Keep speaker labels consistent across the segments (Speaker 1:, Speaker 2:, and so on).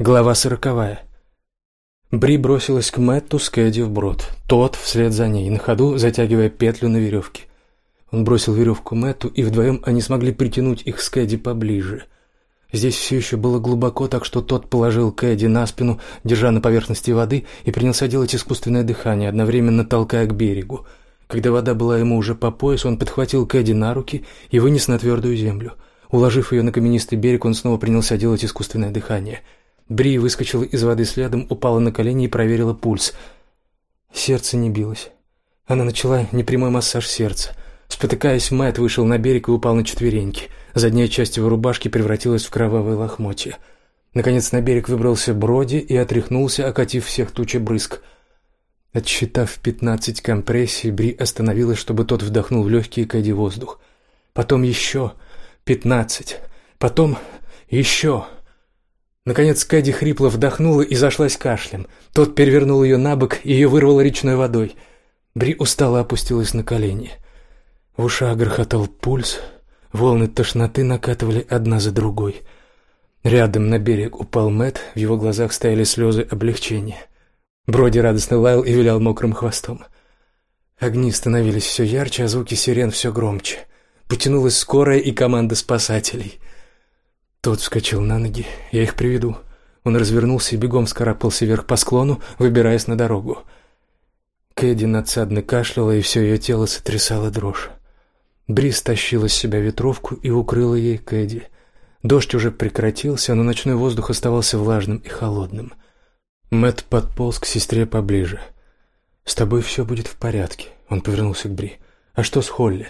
Speaker 1: Глава сороковая. Бри бросилась к Мэтту с Кэдди вброд. Тот вслед за ней, на ходу затягивая петлю на веревке. Он бросил веревку Мэтту, и вдвоем они смогли притянуть их с Кэдди поближе. Здесь все еще было глубоко, так что тот положил Кэдди на спину, держа на поверхности воды, и принялся делать искусственное дыхание, одновременно толкая к берегу. Когда вода была ему уже по пояс, он подхватил Кэдди на руки и вынес на твердую землю. Уложив ее на каменистый берег, он снова принялся делать искусственное дыхание — Бри выскочила из воды следом, упала на колени и проверила пульс. Сердце не билось. Она начала непрямой массаж сердца. Спотыкаясь, Мэтт вышел на берег и упал на четвереньки. Задняя часть его рубашки превратилась в кровавое лохмотье. Наконец на берег выбрался Броди и отряхнулся, окатив всех тучи брызг. Отсчитав пятнадцать компрессий, Бри остановилась, чтобы тот вдохнул в легкие Кэдди воздух. Потом еще пятнадцать. Потом еще... Наконец Кэдди хрипло вдохнула и зашлась кашлем. Тот перевернул ее на бок, и ее вырвало речной водой. Бри устало опустилась на колени. В ушах грохотал пульс, волны тошноты накатывали одна за другой. Рядом на берег упал Мэт, в его глазах стояли слезы облегчения. Броди радостно лаял и вилял мокрым хвостом. Огни становились все ярче, а звуки сирен все громче. Потянулась скорая и команда спасателей. Тот вскочил на ноги. Я их приведу. Он развернулся и бегом скарабкался вверх по склону, выбираясь на дорогу. Кэдди надсадно кашляла, и все ее тело сотрясало дрожь. Брис тащила с себя ветровку и укрыла ей Кэдди. Дождь уже прекратился, но ночной воздух оставался влажным и холодным. Мэт подполз к сестре поближе. «С тобой все будет в порядке», — он повернулся к Бри. «А что с Холли?»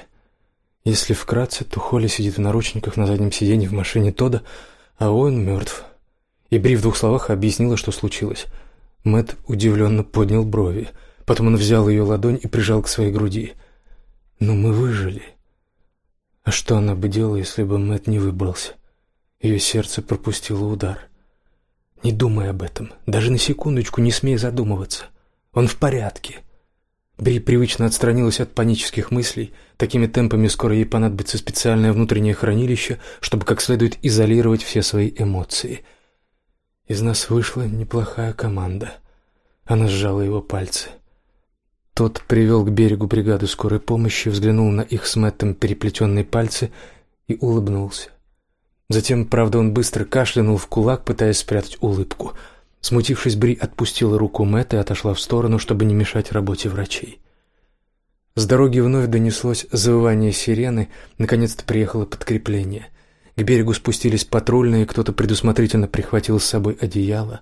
Speaker 1: Если вкратце, то Холли сидит в наручниках на заднем сиденье в машине Тода, а он мертв. И Бри в двух словах объяснила, что случилось. Мэт удивленно поднял брови. Потом он взял ее ладонь и прижал к своей груди. «Но мы выжили». А что она бы делала, если бы Мэт не выбрался? Ее сердце пропустило удар. «Не думай об этом. Даже на секундочку не смей задумываться. Он в порядке». Бри привычно отстранилась от панических мыслей. Такими темпами скоро ей понадобится специальное внутреннее хранилище, чтобы как следует изолировать все свои эмоции. Из нас вышла неплохая команда. Она сжала его пальцы. Тот привел к берегу бригаду скорой помощи, взглянул на их с Мэттом переплетенные пальцы и улыбнулся. Затем, правда, он быстро кашлянул в кулак, пытаясь спрятать улыбку — Смутившись, Бри отпустила руку Мэтта и отошла в сторону, чтобы не мешать работе врачей. С дороги вновь донеслось завывание сирены, наконец-то приехало подкрепление. К берегу спустились патрульные, кто-то предусмотрительно прихватил с собой одеяло.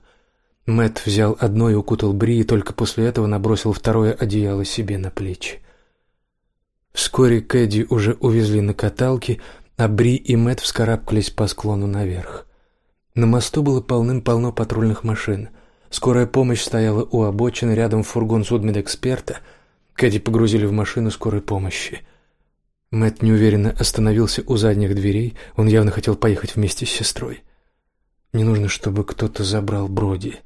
Speaker 1: Мэт взял одно и укутал Бри, и только после этого набросил второе одеяло себе на плечи. Вскоре Кэдди уже увезли на каталке, а Бри и Мэт вскарабкались по склону наверх. На мосту было полным-полно патрульных машин. Скорая помощь стояла у обочины, рядом фургон судмедэксперта. Кэдди погрузили в машину скорой помощи. Мэт неуверенно остановился у задних дверей. Он явно хотел поехать вместе с сестрой. «Не нужно, чтобы кто-то забрал Броди».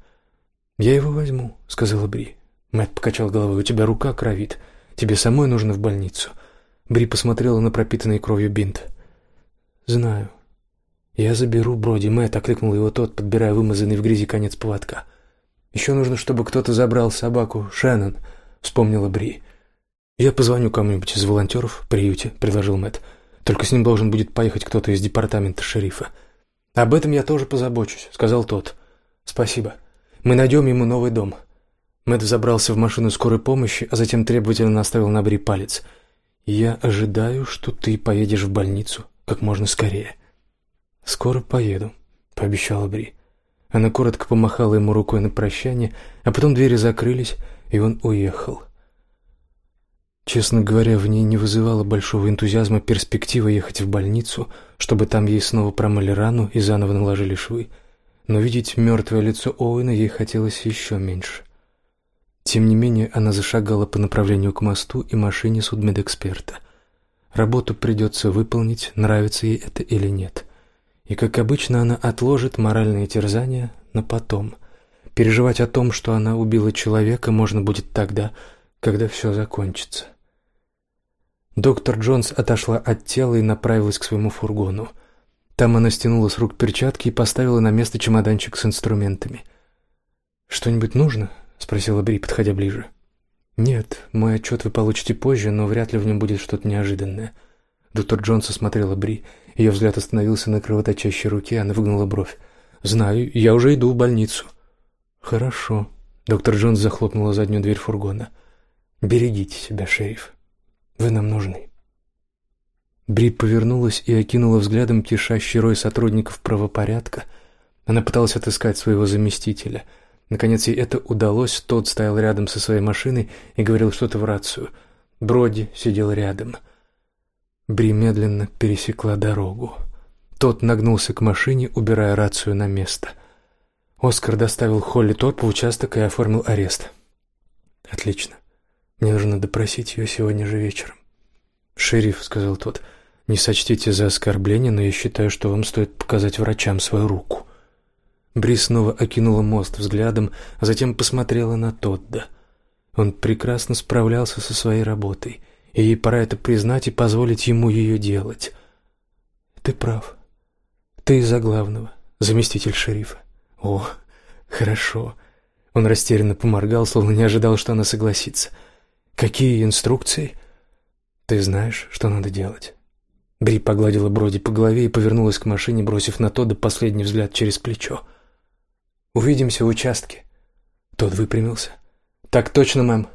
Speaker 1: «Я его возьму», — сказала Бри. Мэт покачал головой. «У тебя рука кровит. Тебе самой нужно в больницу». Бри посмотрела на пропитанный кровью бинт. «Знаю», «Я заберу Броди, Мэтт», — окликнул его тот, подбирая вымазанный в грязи конец поводка. «Еще нужно, чтобы кто-то забрал собаку Шеннон», — вспомнила Бри. «Я позвоню кому-нибудь из волонтеров в приюте», — предложил Мэтт. «Только с ним должен будет поехать кто-то из департамента шерифа». «Об этом я тоже позабочусь», — сказал тот. «Спасибо. Мы найдем ему новый дом». Мэтт забрался в машину скорой помощи, а затем требовательно наставил на Бри палец. «Я ожидаю, что ты поедешь в больницу как можно скорее». «Скоро поеду», — пообещала Бри. Она коротко помахала ему рукой на прощание, а потом двери закрылись, и он уехал. Честно говоря, в ней не вызывало большого энтузиазма перспектива ехать в больницу, чтобы там ей снова промыли рану и заново наложили швы. Но видеть мертвое лицо Оуэна ей хотелось еще меньше. Тем не менее, она зашагала по направлению к мосту и машине судмедэксперта. Работу придется выполнить, нравится ей это или нет. И, как обычно, она отложит моральные терзания на потом. Переживать о том, что она убила человека, можно будет тогда, когда все закончится. Доктор Джонс отошла от тела и направилась к своему фургону. Там она стянула с рук перчатки и поставила на место чемоданчик с инструментами. «Что-нибудь нужно?» — спросила Бри, подходя ближе. «Нет, мой отчет вы получите позже, но вряд ли в нем будет что-то неожиданное». Доктор Джонс осмотрела Бри. Ее взгляд остановился на кровоточащей руке, она выгнула бровь. «Знаю, я уже иду в больницу». «Хорошо». Доктор Джонс захлопнула заднюю дверь фургона. «Берегите себя, шериф. Вы нам нужны». Бри повернулась и окинула взглядом кишащий рой сотрудников правопорядка. Она пыталась отыскать своего заместителя. Наконец ей это удалось. Тот стоял рядом со своей машиной и говорил что-то в рацию. Броди сидел рядом. Бри медленно пересекла дорогу. Тот нагнулся к машине, убирая рацию на место. Оскар доставил Холли Торп в участок и оформил арест. «Отлично. Мне нужно допросить ее сегодня же вечером». «Шериф», — сказал тот, — не сочтите за оскорбление, но я считаю, что вам стоит показать врачам свою руку. Бри снова окинула мост взглядом, а затем посмотрела на Тодда. Он прекрасно справлялся со своей работой, и ей пора это признать и позволить ему ее делать. Ты прав. Ты за главного, заместитель шерифа. О, хорошо. Он растерянно поморгал, словно не ожидал, что она согласится. Какие инструкции? Ты знаешь, что надо делать. Бри погладила Броди по голове и повернулась к машине, бросив на Тодда последний взгляд через плечо. «Увидимся в участке». Тот выпрямился. «Так точно, мэм».